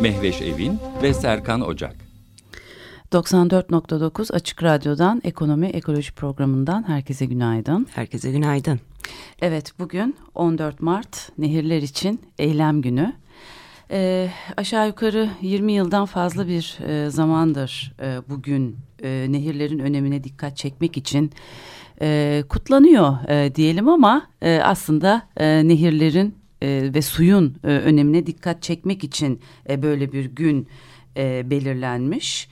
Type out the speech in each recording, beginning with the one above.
Mehveş Evin ve Serkan Ocak. 94.9 Açık Radyo'dan Ekonomi Ekoloji Programı'ndan herkese günaydın. Herkese günaydın. Evet bugün 14 Mart Nehirler için Eylem Günü. E, aşağı yukarı 20 yıldan fazla bir e, zamandır e, bugün e, nehirlerin önemine dikkat çekmek için e, kutlanıyor e, diyelim ama e, aslında e, nehirlerin e, ve suyun e, önemine dikkat çekmek için e, böyle bir gün e, belirlenmiş.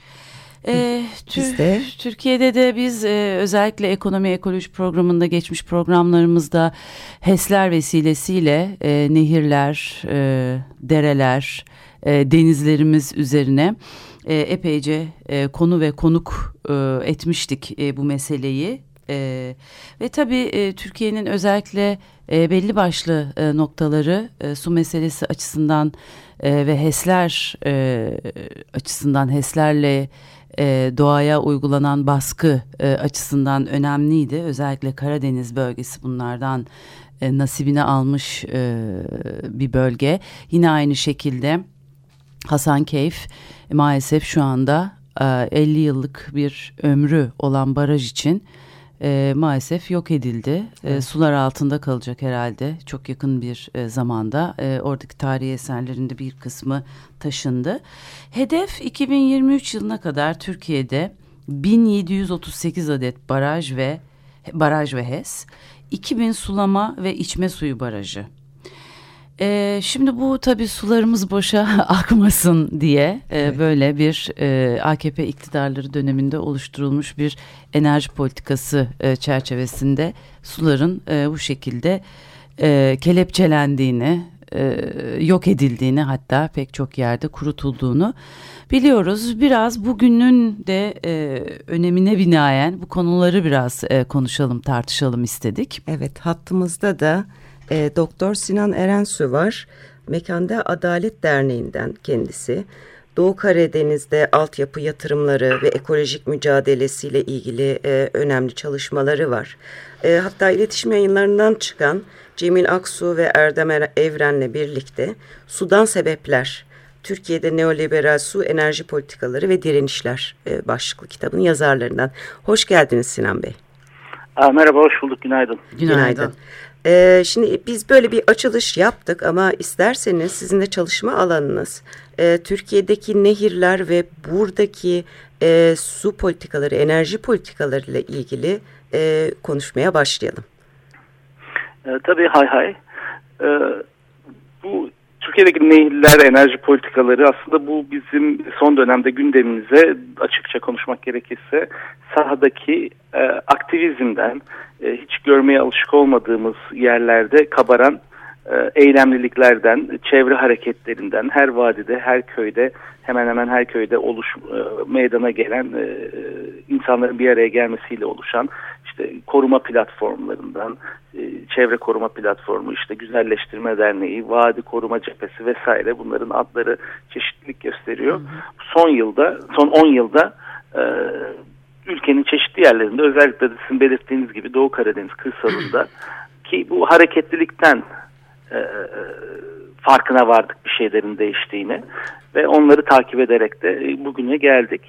E, Bizde. Türkiye'de de biz e, özellikle ekonomi ekoloji programında geçmiş programlarımızda HES'ler vesilesiyle e, nehirler, e, dereler, e, denizlerimiz üzerine e, epeyce e, konu ve konuk e, etmiştik e, bu meseleyi. E, ve tabii e, Türkiye'nin özellikle e, belli başlı e, noktaları e, su meselesi açısından e, ve HES'ler e, açısından HES'lerle e, doğaya uygulanan baskı e, açısından önemliydi. Özellikle Karadeniz bölgesi bunlardan e, nasibini almış e, bir bölge. Yine aynı şekilde Hasankeyf maalesef şu anda e, 50 yıllık bir ömrü olan baraj için e, maalesef yok edildi. E, evet. E, sular altında kalacak herhalde çok yakın bir e, zamanda. E, oradaki tarihi eserlerinde bir kısmı taşındı. Hedef 2023 yılına kadar Türkiye'de 1738 adet baraj ve baraj ve HES, 2000 sulama ve içme suyu barajı e, şimdi bu tabii sularımız boşa akmasın diye e, evet. böyle bir e, AKP iktidarları döneminde oluşturulmuş bir enerji politikası e, çerçevesinde suların e, bu şekilde e, kelepçelendiğini, e, yok edildiğini hatta pek çok yerde kurutulduğunu biliyoruz. Biraz bugünün de e, önemine binaen bu konuları biraz e, konuşalım, tartışalım istedik. Evet, hattımızda da e, Doktor Sinan Erensu var. Mekanda Adalet Derneği'nden kendisi. Doğu Karadeniz'de altyapı yatırımları ve ekolojik mücadelesiyle ilgili e, önemli çalışmaları var. E, hatta iletişim yayınlarından çıkan Cemil Aksu ve Erdem er-, Evren'le birlikte Sudan Sebepler, Türkiye'de Neoliberal Su Enerji Politikaları ve Direnişler e, başlıklı kitabın yazarlarından. Hoş geldiniz Sinan Bey. Aa, merhaba, hoş bulduk. Günaydın. Günaydın. Günaydın. Ee, şimdi biz böyle bir açılış yaptık ama isterseniz sizin de çalışma alanınız e, Türkiye'deki nehirler ve buradaki e, su politikaları, enerji politikaları ile ilgili e, konuşmaya başlayalım. E, tabii hay hay. E, bu Türkiye'deki nehirler, enerji politikaları aslında bu bizim son dönemde gündemimize açıkça konuşmak gerekirse sahadaki e, aktivizmden, e, hiç görmeye alışık olmadığımız yerlerde kabaran e, eylemliliklerden, çevre hareketlerinden, her vadide, her köyde, hemen hemen her köyde oluş e, meydana gelen e, insanların bir araya gelmesiyle oluşan işte koruma platformlarından, e, çevre koruma platformu, işte güzelleştirme derneği, vadi koruma cephesi vesaire bunların adları çeşitlilik gösteriyor. Hı hı. Son yılda, son 10 yılda e, ülkenin çeşitli yerlerinde özellikle de sizin belirttiğiniz gibi Doğu Karadeniz kırsalında ki bu hareketlilikten e, e, farkına vardık bir şeylerin değiştiğini ve onları takip ederek de e, bugüne geldik.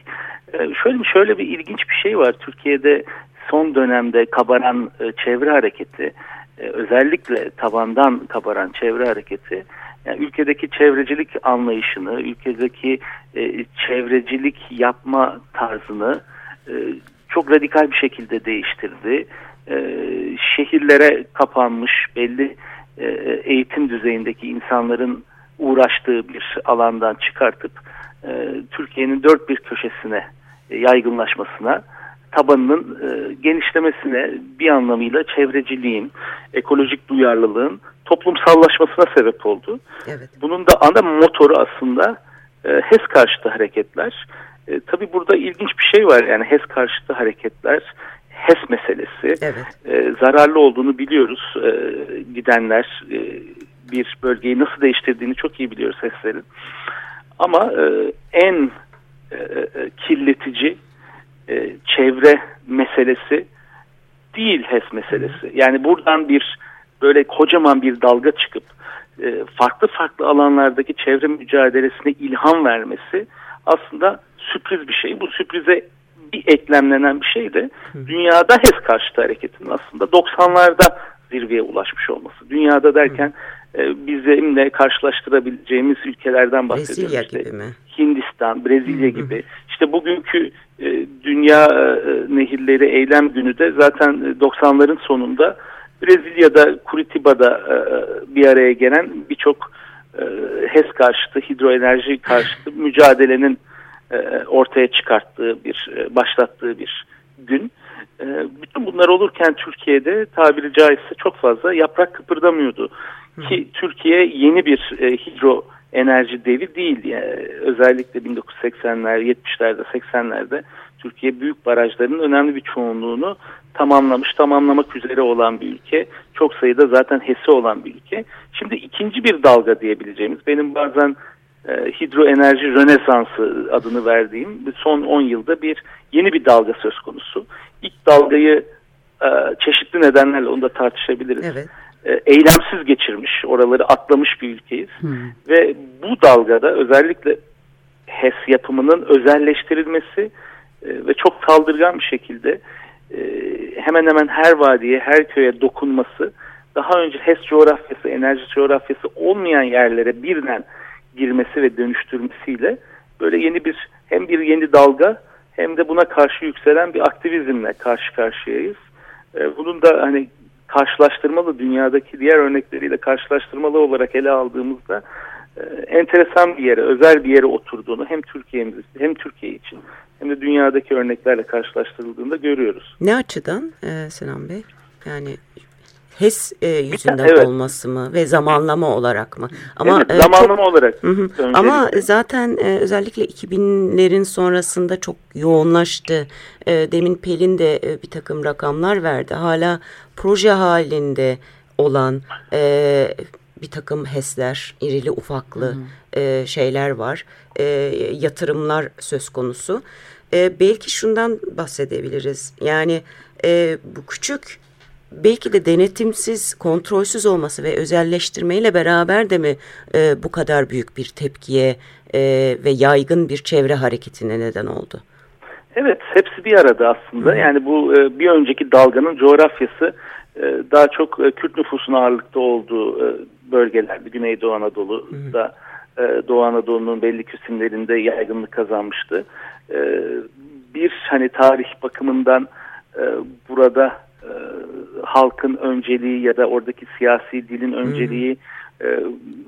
Şöyle şöyle bir ilginç bir şey var Türkiye'de son dönemde kabaran e, çevre hareketi e, özellikle tabandan kabaran çevre hareketi yani ülkedeki çevrecilik anlayışını, ülkedeki e, çevrecilik yapma tarzını e, çok radikal bir şekilde değiştirdi. E, şehirlere kapanmış belli e, eğitim düzeyindeki insanların uğraştığı bir alandan çıkartıp Türkiye'nin dört bir köşesine yaygınlaşmasına tabanının genişlemesine bir anlamıyla çevreciliğin, ekolojik duyarlılığın toplumsallaşmasına sebep oldu. Evet. Bunun da ana motoru aslında e, HES karşıtı hareketler. E, tabii burada ilginç bir şey var yani HES karşıtı hareketler, HES meselesi evet. e, zararlı olduğunu biliyoruz. E, gidenler e, bir bölgeyi nasıl değiştirdiğini çok iyi biliyoruz HES'lerin. Ama e, en e, e kirletici e, çevre meselesi değil HES meselesi. Yani buradan bir böyle kocaman bir dalga çıkıp e, farklı farklı alanlardaki çevre mücadelesine ilham vermesi aslında sürpriz bir şey. Bu sürprize bir eklemlenen bir şey de dünyada HES karşıtı hareketinin aslında 90'larda zirveye ulaşmış olması. Dünyada derken e, bizimle karşılaştırabileceğimiz ülkelerden bahsediyoruz. Brezilya işte. gibi mi? Hindistan, Brezilya gibi. İşte bugünkü Dünya e, Nehirleri Eylem Günü de zaten 90'ların sonunda Brezilya'da, Curitiba'da e, bir araya gelen birçok e, HES karşıtı, hidroenerji karşıtı mücadelenin e, ortaya çıkarttığı bir, e, başlattığı bir gün. E, bütün bunlar olurken Türkiye'de tabiri caizse çok fazla yaprak kıpırdamıyordu. Ki Türkiye yeni bir e, hidro enerji devi değil. Yani özellikle 1980'ler, 70'lerde, 80'lerde Türkiye büyük barajların önemli bir çoğunluğunu tamamlamış, tamamlamak üzere olan bir ülke. Çok sayıda zaten HES'i olan bir ülke. Şimdi ikinci bir dalga diyebileceğimiz, benim bazen e, hidroenerji rönesansı adını verdiğim son 10 yılda bir yeni bir dalga söz konusu. İlk dalgayı e, çeşitli nedenlerle onu da tartışabiliriz. Evet. E, eylemsiz geçirmiş, oraları atlamış bir ülkeyiz. Hmm. Ve bu dalgada özellikle HES yapımının özelleştirilmesi e, ve çok saldırgan bir şekilde e, hemen hemen her vadiye, her köye dokunması daha önce HES coğrafyası, enerji coğrafyası olmayan yerlere birden girmesi ve dönüştürmesiyle böyle yeni bir hem bir yeni dalga hem de buna karşı yükselen bir aktivizmle karşı karşıyayız. Bunun da hani karşılaştırmalı dünyadaki diğer örnekleriyle karşılaştırmalı olarak ele aldığımızda e, enteresan bir yere, özel bir yere oturduğunu hem Türkiye'miz hem Türkiye için hem de dünyadaki örneklerle karşılaştırıldığında görüyoruz. Ne açıdan e, Sinan Bey? Yani HES e, yüzünden evet. olması mı ve zamanlama olarak mı? Ama evet, e, zamanlama çok, olarak. Hı hı. Ama zaten e, özellikle 2000'lerin sonrasında çok yoğunlaştı. E, demin Pelin de e, bir takım rakamlar verdi. Hala proje halinde olan e, bir takım HES'ler, irili ufaklı e, şeyler var. E, yatırımlar söz konusu. E, belki şundan bahsedebiliriz. Yani e, bu küçük belki de denetimsiz, kontrolsüz olması ve özelleştirmeyle beraber de mi e, bu kadar büyük bir tepkiye e, ve yaygın bir çevre hareketine neden oldu? Evet, hepsi bir arada aslında. Yani bu e, bir önceki dalganın coğrafyası e, daha çok e, Kürt nüfusun ağırlıkta olduğu bölgelerde. Güneydoğu Anadolu'da, Doğu Anadolu'nun belli kesimlerinde yaygınlık kazanmıştı. Bir hani tarih bakımından burada e, halkın önceliği ya da oradaki siyasi dilin önceliği hmm. e,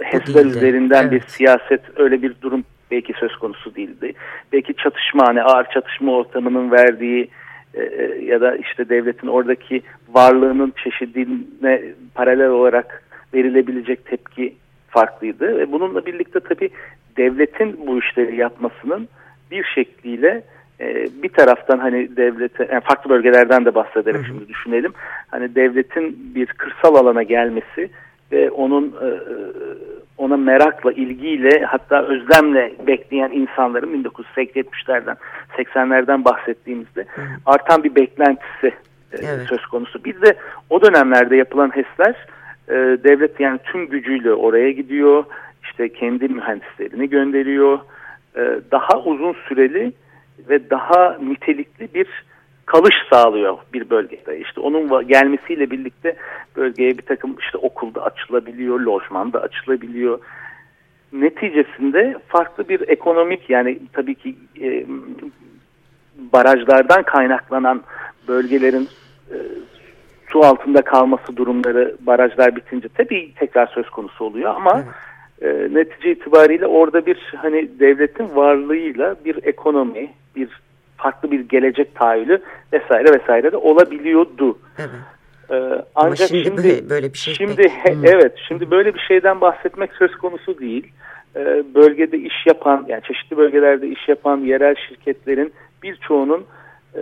HES'ler üzerinden evet. bir siyaset öyle bir durum belki söz konusu değildi. Belki çatışma hani ağır çatışma ortamının verdiği e, e, ya da işte devletin oradaki varlığının çeşidine paralel olarak verilebilecek tepki farklıydı. Ve bununla birlikte tabii devletin bu işleri yapmasının bir şekliyle bir taraftan hani devlete yani farklı bölgelerden de bahsederek hı hı. şimdi düşünelim. Hani devletin bir kırsal alana gelmesi ve onun e, ona merakla, ilgiyle hatta özlemle bekleyen insanların 1970'lerden 80'lerden bahsettiğimizde hı artan bir beklentisi e, evet. söz konusu. Bir de o dönemlerde yapılan HES'ler devlet yani tüm gücüyle oraya gidiyor. işte kendi mühendislerini gönderiyor. daha uzun süreli ve daha nitelikli bir kalış sağlıyor bir bölgede. İşte onun gelmesiyle birlikte bölgeye bir takım işte okulda açılabiliyor, lojmanda açılabiliyor. Neticesinde farklı bir ekonomik yani tabii ki e, barajlardan kaynaklanan bölgelerin e, su altında kalması durumları barajlar bitince tabii tekrar söz konusu oluyor ama evet e, netice itibariyle orada bir hani devletin varlığıyla bir ekonomi, bir farklı bir gelecek tahayyülü vesaire vesaire de olabiliyordu. Evet. Ee, ancak şimdi, şimdi böyle bir şey şimdi he, evet şimdi böyle bir şeyden bahsetmek söz konusu değil. e, bölgede iş yapan yani çeşitli bölgelerde iş yapan yerel şirketlerin birçoğunun e,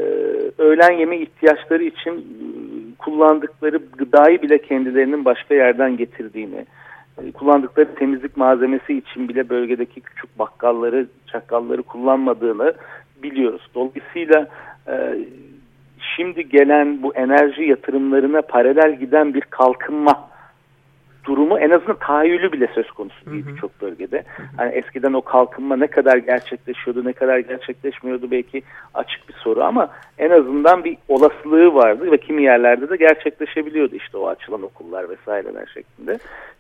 öğlen yeme ihtiyaçları için e, kullandıkları gıdayı bile kendilerinin başka yerden getirdiğini, e, kullandıkları temizlik malzemesi için bile bölgedeki küçük bakkalları, çakalları kullanmadığını biliyoruz. Dolayısıyla e, şimdi gelen bu enerji yatırımlarına paralel giden bir kalkınma durumu en azından tahayyülü bile söz konusu değil birçok bölgede. Hani eskiden o kalkınma ne kadar gerçekleşiyordu, ne kadar gerçekleşmiyordu belki açık bir soru ama en azından bir olasılığı vardı ve kimi yerlerde de gerçekleşebiliyordu işte o açılan okullar vesaireler şeklinde.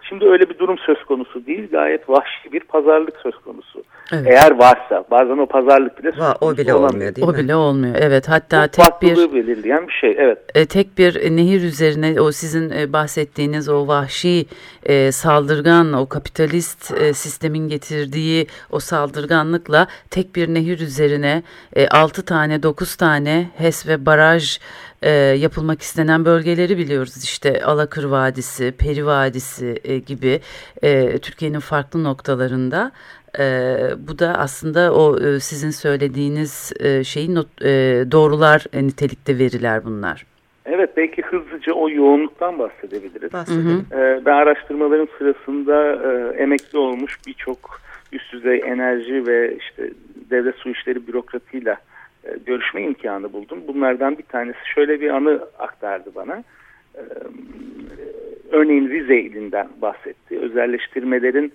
Şimdi öyle bir durum söz konusu değil, gayet vahşi bir pazarlık söz konusu. Evet. Eğer varsa, bazen o pazarlık bile söz Va, O bile olamıyor, olmuyor değil o mi? O bile olmuyor, evet. Hatta Bu tek bir... belirleyen bir şey, evet. E, tek bir nehir üzerine o sizin e, bahsettiğiniz o vahşi e, saldırgan, o kapitalist e, sistemin getirdiği o saldırganlıkla tek bir nehir üzerine e, 6 tane, 9 tane HES ve baraj e, yapılmak istenen bölgeleri biliyoruz. İşte Alakır Vadisi, Peri Vadisi e, gibi e, Türkiye'nin farklı noktalarında. E, bu da aslında o e, sizin söylediğiniz e, şeyin e, doğrular e, nitelikte veriler bunlar. Evet belki hızlıca o yoğunluktan bahsedebiliriz. Bahsedelim. Ee, ben araştırmaların sırasında e, emekli olmuş birçok üst düzey enerji ve işte devlet su işleri bürokratıyla e, görüşme imkanı buldum. Bunlardan bir tanesi şöyle bir anı aktardı bana. E, örneğin Rize ilinden bahsetti. Özelleştirmelerin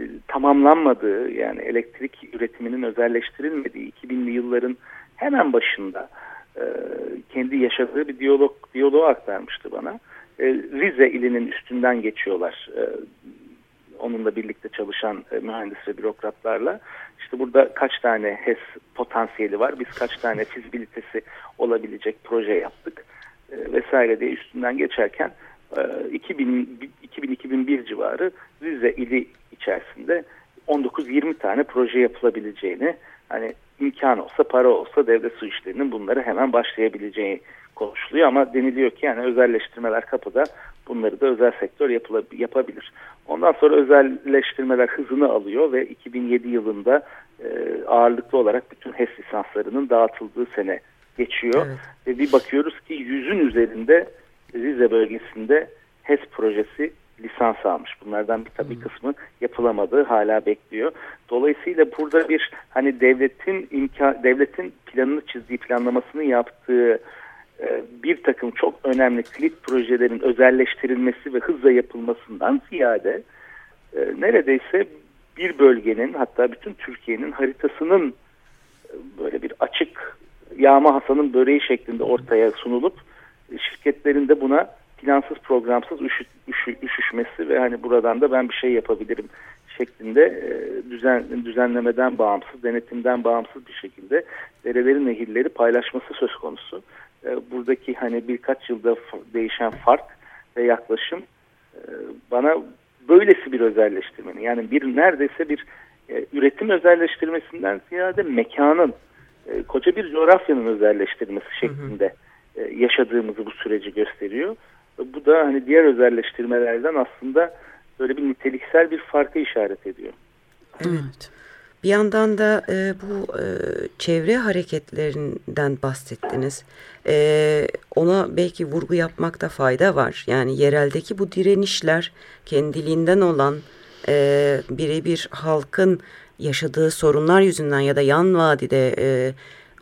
e, tamamlanmadığı yani elektrik üretiminin özelleştirilmediği 2000'li yılların hemen başında e, kendi yaşadığı bir diyalog diyaloğu aktarmıştı bana. E, Rize ilinin üstünden geçiyorlar. E, onunla birlikte çalışan mühendis ve bürokratlarla. İşte burada kaç tane HES potansiyeli var, biz kaç tane fizibilitesi olabilecek proje yaptık vesaire diye üstünden geçerken e, 2000-2001 civarı Rize ili içerisinde 19-20 tane proje yapılabileceğini hani imkan olsa para olsa devlet su işlerinin bunları hemen başlayabileceği konuşuluyor ama deniliyor ki yani özelleştirmeler kapıda bunları da özel sektör yapabilir. Ondan sonra özelleştirmeler hızını alıyor ve 2007 yılında e, ağırlıklı olarak bütün HES lisanslarının dağıtıldığı sene geçiyor. Evet. Ve bir bakıyoruz ki yüzün üzerinde Rize bölgesinde HES projesi lisans almış. Bunlardan bir tabii kısmı yapılamadı, hala bekliyor. Dolayısıyla burada bir hani devletin imkan devletin planını çizdiği, planlamasını yaptığı e, bir takım çok önemli kilit projelerin özelleştirilmesi ve hızla yapılmasından ziyade e, neredeyse bir bölgenin hatta bütün Türkiye'nin haritasının e, böyle bir açık yağma hasanın böreği şeklinde ortaya sunulup şirketlerin de buna plansız programsız üşü, üşü, üşüşmesi ve hani buradan da ben bir şey yapabilirim şeklinde e, düzen, düzenlemeden bağımsız, denetimden bağımsız bir şekilde dereleri, nehirleri paylaşması söz konusu. E, buradaki hani birkaç yılda değişen fark ve yaklaşım e, bana böylesi bir özelleştirmenin yani bir neredeyse bir üretim özelleştirmesinden ziyade mekanın koca bir coğrafyanın özelleştirilmesi şeklinde yaşadığımızı bu süreci gösteriyor. Bu da hani diğer özelleştirmelerden aslında böyle bir niteliksel bir farkı işaret ediyor. Evet. Bir yandan da e, bu e, çevre hareketlerinden bahsettiniz. E, ona belki vurgu yapmakta fayda var. Yani yereldeki bu direnişler kendiliğinden olan e, birebir halkın yaşadığı sorunlar yüzünden ya da yan vadide e,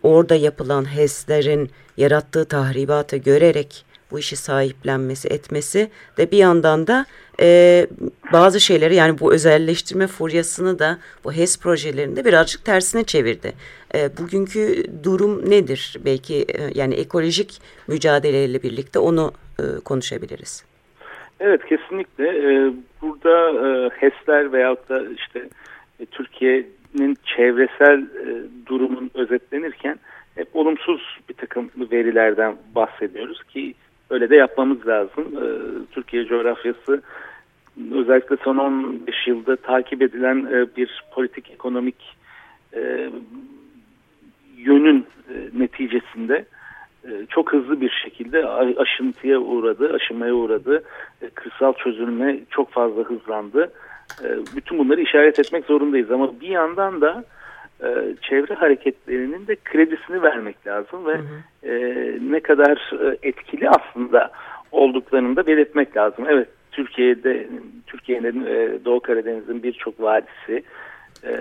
orada yapılan HES'lerin yarattığı tahribatı görerek bu işi sahiplenmesi etmesi de bir yandan da e, bazı şeyleri yani bu özelleştirme furyasını da bu HES projelerinde birazcık tersine çevirdi. E, bugünkü durum nedir? Belki e, yani ekolojik mücadeleyle birlikte onu e, konuşabiliriz. Evet kesinlikle. Ee, burada e, HES'ler veyahut da işte e, Türkiye'nin çevresel e, durumun özetlenirken hep olumsuz bir takım verilerden bahsediyoruz ki öyle de yapmamız lazım. Ee, Türkiye coğrafyası özellikle son 15 yılda takip edilen e, bir politik ekonomik e, yönün e, neticesinde çok hızlı bir şekilde aşıntıya uğradı, aşınmaya uğradı. Kırsal çözülme çok fazla hızlandı. bütün bunları işaret etmek zorundayız ama bir yandan da çevre hareketlerinin de kredisini vermek lazım ve hı hı. ne kadar etkili aslında olduklarını da belirtmek lazım. Evet Türkiye'de Türkiye'nin Doğu Karadeniz'in birçok vadisi ee,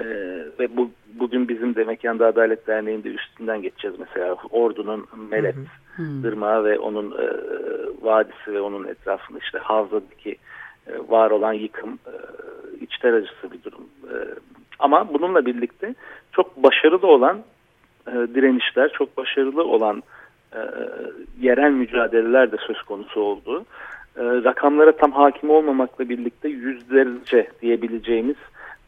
ve bu bugün bizim de Mekanda Adalet Derneği'nde üstünden geçeceğiz mesela. Ordu'nun Melet Irmağı ve onun e, vadisi ve onun etrafında işte Havza'daki e, var olan yıkım e, içler acısı bir durum. E, ama bununla birlikte çok başarılı olan e, direnişler, çok başarılı olan e, yerel mücadeleler de söz konusu oldu. E, rakamlara tam hakim olmamakla birlikte yüzlerce diyebileceğimiz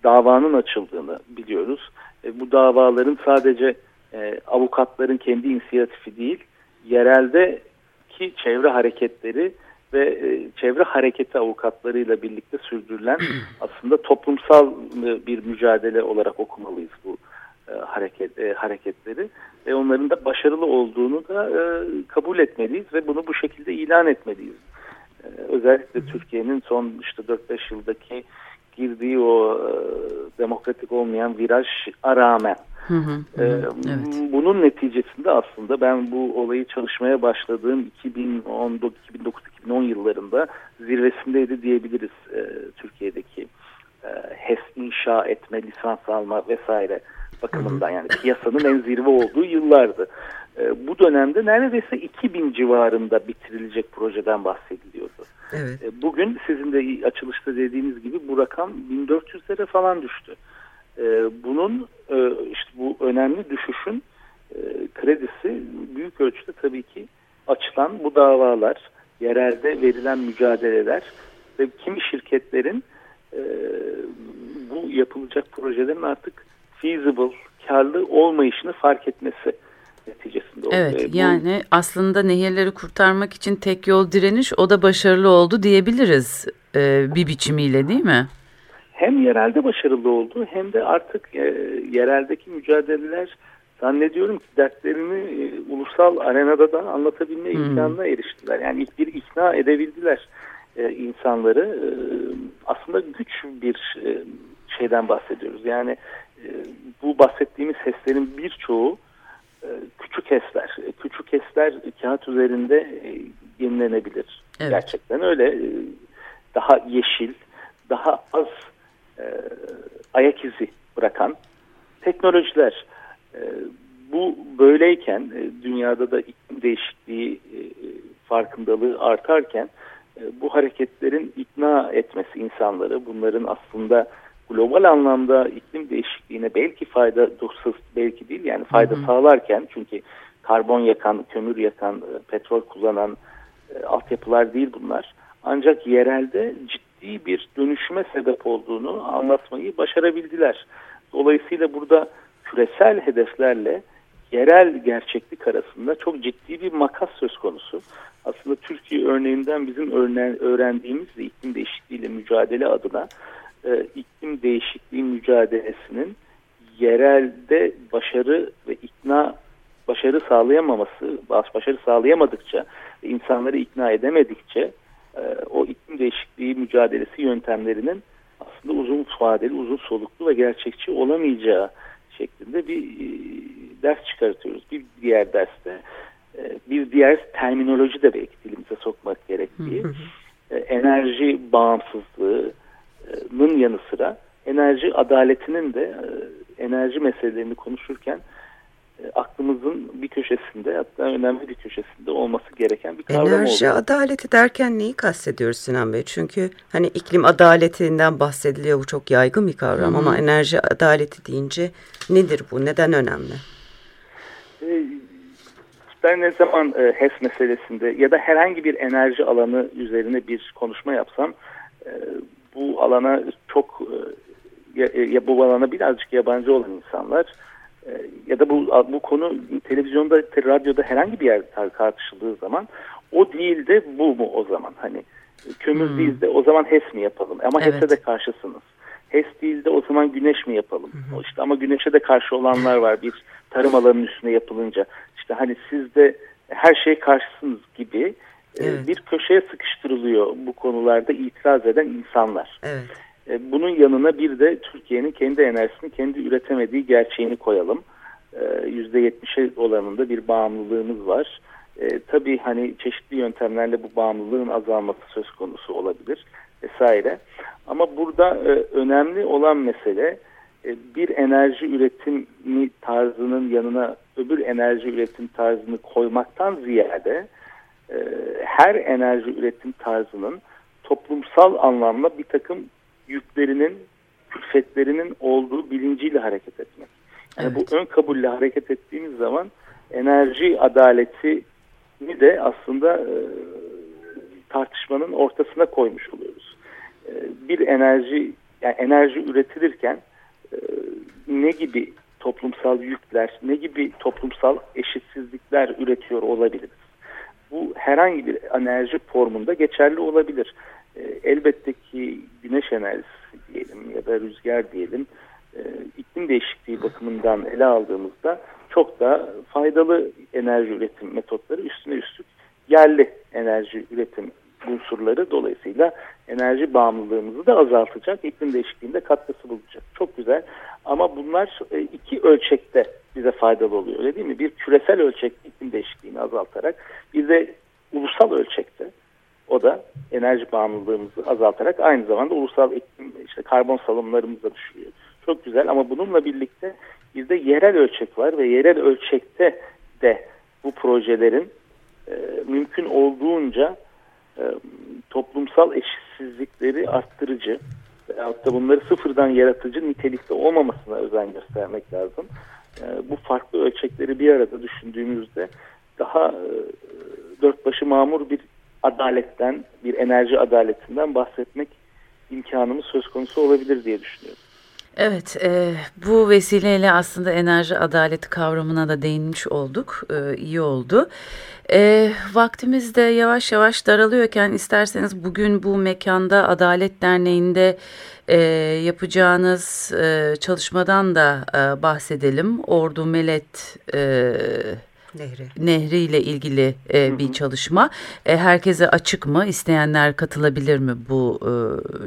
davanın açıldığını biliyoruz. E, bu davaların sadece e, avukatların kendi inisiyatifi değil, yereldeki çevre hareketleri ve e, çevre hareketi avukatlarıyla birlikte sürdürülen aslında toplumsal e, bir mücadele olarak okumalıyız bu e, hareket e, hareketleri ve onların da başarılı olduğunu da e, kabul etmeliyiz ve bunu bu şekilde ilan etmeliyiz. E, özellikle Türkiye'nin son işte 4-5 yıldaki girdiği o e, demokratik olmayan viraj rağmen. Hı hı, hı. Ee, evet. Bunun neticesinde aslında ben bu olayı çalışmaya başladığım 2019-2010 yıllarında zirvesindeydi diyebiliriz e, Türkiye'deki e, HES inşa etme, lisans alma vesaire bakımından yani piyasanın en zirve olduğu yıllardı. E, bu dönemde neredeyse 2000 civarında bitirilecek projeden bahsediliyordu. Evet. E, bugün sizin de açılışta dediğiniz gibi bu rakam 1400'lere falan düştü. E, bunun e, işte bu önemli düşüşün e, kredisi büyük ölçüde tabii ki açılan bu davalar, yerelde verilen mücadeleler ve kimi şirketlerin e, bu yapılacak projelerin artık feasible, karlı olmayışını fark etmesi neticesinde oldu. Evet bu, yani aslında nehirleri kurtarmak için tek yol direniş o da başarılı oldu diyebiliriz e, bir biçimiyle değil mi? Hem yerelde başarılı oldu hem de artık e, yereldeki mücadeleler zannediyorum ki dertlerini e, ulusal arenada da anlatabilme hmm. imkanına eriştiler. Yani ilk bir ikna edebildiler e, insanları. E, aslında güç bir e, şeyden bahsediyoruz. Yani e, bu bahsettiğimiz seslerin birçoğu e, küçük HES'ler. E, küçük HES'ler kağıt üzerinde e, yenilenebilir. Evet. Gerçekten öyle. Daha yeşil, daha az ayak izi bırakan teknolojiler. Bu böyleyken dünyada da iklim değişikliği farkındalığı artarken bu hareketlerin ikna etmesi insanları, bunların aslında global anlamda iklim değişikliğine belki fayda dostsuz belki değil yani fayda hı hı. sağlarken çünkü karbon yakan, kömür yakan, e, petrol kullanan e, altyapılar değil bunlar. Ancak yerelde ciddi bir dönüşüme sebep olduğunu anlatmayı başarabildiler. Dolayısıyla burada küresel hedeflerle yerel gerçeklik arasında çok ciddi bir makas söz konusu. Aslında Türkiye örneğinden bizim öğrendiğimiz ve iklim değişikliğiyle mücadele adına e, iklim değişikliği mücadelesinin yerelde başarı ve ikna başarı sağlayamaması, başarı sağlayamadıkça insanları ikna edemedikçe o iklim değişikliği mücadelesi yöntemlerinin aslında uzun vadeli, uzun soluklu ve gerçekçi olamayacağı şeklinde bir e, ders çıkartıyoruz. Bir diğer derste e, bir diğer terminoloji de belki dilimize sokmak gerektiği e, enerji bağımsızlığı, bunun yanı sıra enerji adaletinin de e, enerji meselelerini konuşurken e, aklımızın bir köşesinde hatta önemli bir köşesinde olması gereken bir kavram Enerji oldu. adaleti derken neyi kastediyoruz Sinan Bey? Çünkü hani iklim adaletinden bahsediliyor bu çok yaygın bir kavram Hı -hı. ama enerji adaleti deyince nedir bu? Neden önemli? E, ben ne zaman HES meselesinde ya da herhangi bir enerji alanı üzerine bir konuşma yapsam bu alana çok e, ya, ya bu alana birazcık yabancı olan insanlar e, ya da bu bu konu televizyonda, radyoda herhangi bir yerde tartışıldığı zaman o değil de bu mu o zaman hani kömür hmm. değil de o zaman HES mi yapalım ama evet. HES'e de karşısınız. HES değil de o zaman güneş mi yapalım? Hı İşte ama güneşe de karşı olanlar var bir tarım alanının üstüne yapılınca. İşte hani siz de her şey karşısınız gibi ee, evet. bir köşeye sıkıştırılıyor bu konularda itiraz eden insanlar. Evet. E, bunun yanına bir de Türkiye'nin kendi enerjisini kendi üretemediği gerçeğini koyalım. %70'e oranında bir bağımlılığımız var. E, tabii hani çeşitli yöntemlerle bu bağımlılığın azalması söz konusu olabilir vesaire. Ama burada e, önemli olan mesele e, bir enerji üretimi tarzının yanına öbür enerji üretim tarzını koymaktan ziyade e, her enerji üretim tarzının toplumsal anlamda bir takım yüklerinin, külfetlerinin olduğu bilinciyle hareket etmek. Yani evet. bu ön kabulle hareket ettiğimiz zaman enerji adaletini de aslında e, tartışmanın ortasına koymuş oluyoruz. E, bir enerji yani enerji üretilirken e, ne gibi toplumsal yükler, ne gibi toplumsal eşitsizlikler üretiyor olabiliriz? Bu herhangi bir enerji formunda geçerli olabilir. E, elbette ki güneş enerjisi diyelim ya da rüzgar diyelim e, iklim değişikliği bakımından ele aldığımızda çok da faydalı enerji üretim metotları üstüne üstlük yerli enerji üretim unsurları dolayısıyla enerji bağımlılığımızı da azaltacak, iklim değişikliğinde katkısı bulacak. Çok güzel ama bunlar e, iki ölçekte bize faydalı oluyor öyle değil mi? Bir küresel ölçekte iklim değişikliğini azaltarak bir de ulusal ölçekte o da enerji bağımlılığımızı azaltarak aynı zamanda ulusal işte karbon salımlarımızı da düşürüyor. Çok güzel ama bununla birlikte bir de yerel ölçek var ve yerel ölçekte de bu projelerin e, mümkün olduğunca e, toplumsal eşitsizlikleri arttırıcı veyahut da bunları sıfırdan yaratıcı nitelikte olmamasına özen göstermek lazım. E, bu farklı ölçekleri bir arada düşündüğümüzde daha e, dört başı mamur bir adaletten, bir enerji adaletinden bahsetmek imkanımız söz konusu olabilir diye düşünüyorum. Evet, e, bu vesileyle aslında enerji adaleti kavramına da değinmiş olduk. E, iyi oldu. E, vaktimiz de yavaş yavaş daralıyorken isterseniz bugün bu mekanda Adalet Derneği'nde e, yapacağınız e, çalışmadan da e, bahsedelim. Ordu Melet e, Nehri. Nehri ile ilgili e, hı hı. bir çalışma. E, herkese açık mı? İsteyenler katılabilir mi bu e,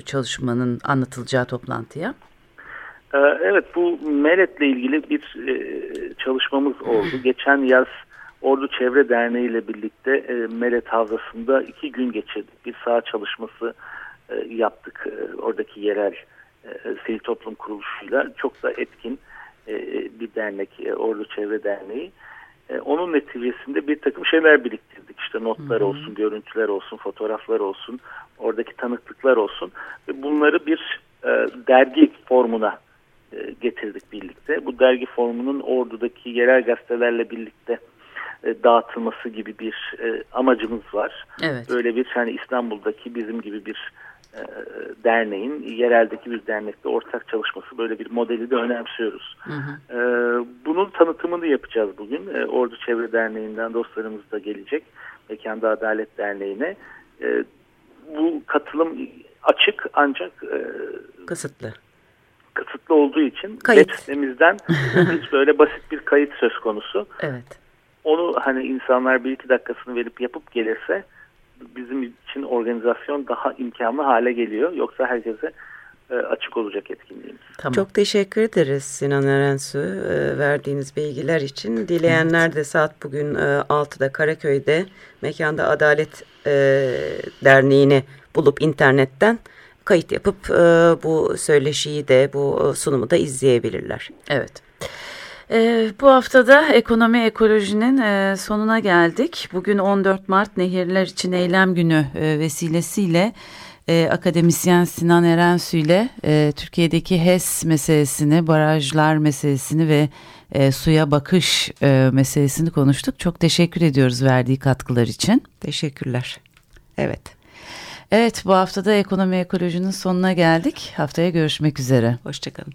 çalışmanın anlatılacağı toplantıya? Ee, evet bu MELET'le ilgili bir e, çalışmamız oldu. Geçen yaz Ordu Çevre Derneği ile birlikte e, MELET Havzası'nda iki gün geçirdik. Bir saha çalışması e, yaptık oradaki yerel sivil toplum kuruluşuyla. Çok da etkin bir dernek Ordu Çevre Derneği. Onun neticesinde bir takım şeyler biriktirdik. İşte notlar olsun, görüntüler olsun, fotoğraflar olsun, oradaki tanıklıklar olsun. Ve bunları bir dergi formuna e, getirdik birlikte. Bu dergi formunun ordudaki yerel gazetelerle birlikte e, dağıtılması gibi bir e, amacımız var. Evet. Böyle bir hani İstanbul'daki bizim gibi bir derneğin yereldeki bir dernekle ortak çalışması böyle bir modeli de önemsiyoruz. Hı hı. bunun tanıtımını yapacağız bugün. Ordu Çevre Derneği'nden dostlarımız da gelecek. Mekanda Adalet Derneği'ne. bu katılım açık ancak kısıtlı kısıtlı olduğu için kayıt. web sitemizden hiç böyle basit bir kayıt söz konusu. Evet. Onu hani insanlar bir iki dakikasını verip yapıp gelirse bizim için organizasyon daha imkanlı hale geliyor. Yoksa herkese e, açık olacak etkinliğimiz. Tamam. Çok teşekkür ederiz Sinan Erensu e, verdiğiniz bilgiler için. Dileyenler de saat bugün e, 6'da Karaköy'de Mekanda Adalet e, Derneği'ni bulup internetten kayıt yapıp e, bu söyleşiyi de bu e, sunumu da izleyebilirler. Evet. E, bu haftada ekonomi ekolojinin e, sonuna geldik. Bugün 14 Mart Nehirler için Eylem Günü e, vesilesiyle e, akademisyen Sinan Erensu ile e, Türkiye'deki HES meselesini, barajlar meselesini ve e, suya bakış e, meselesini konuştuk. Çok teşekkür ediyoruz verdiği katkılar için. Teşekkürler. Evet. Evet bu haftada ekonomi ekolojinin sonuna geldik. Haftaya görüşmek üzere. Hoşçakalın.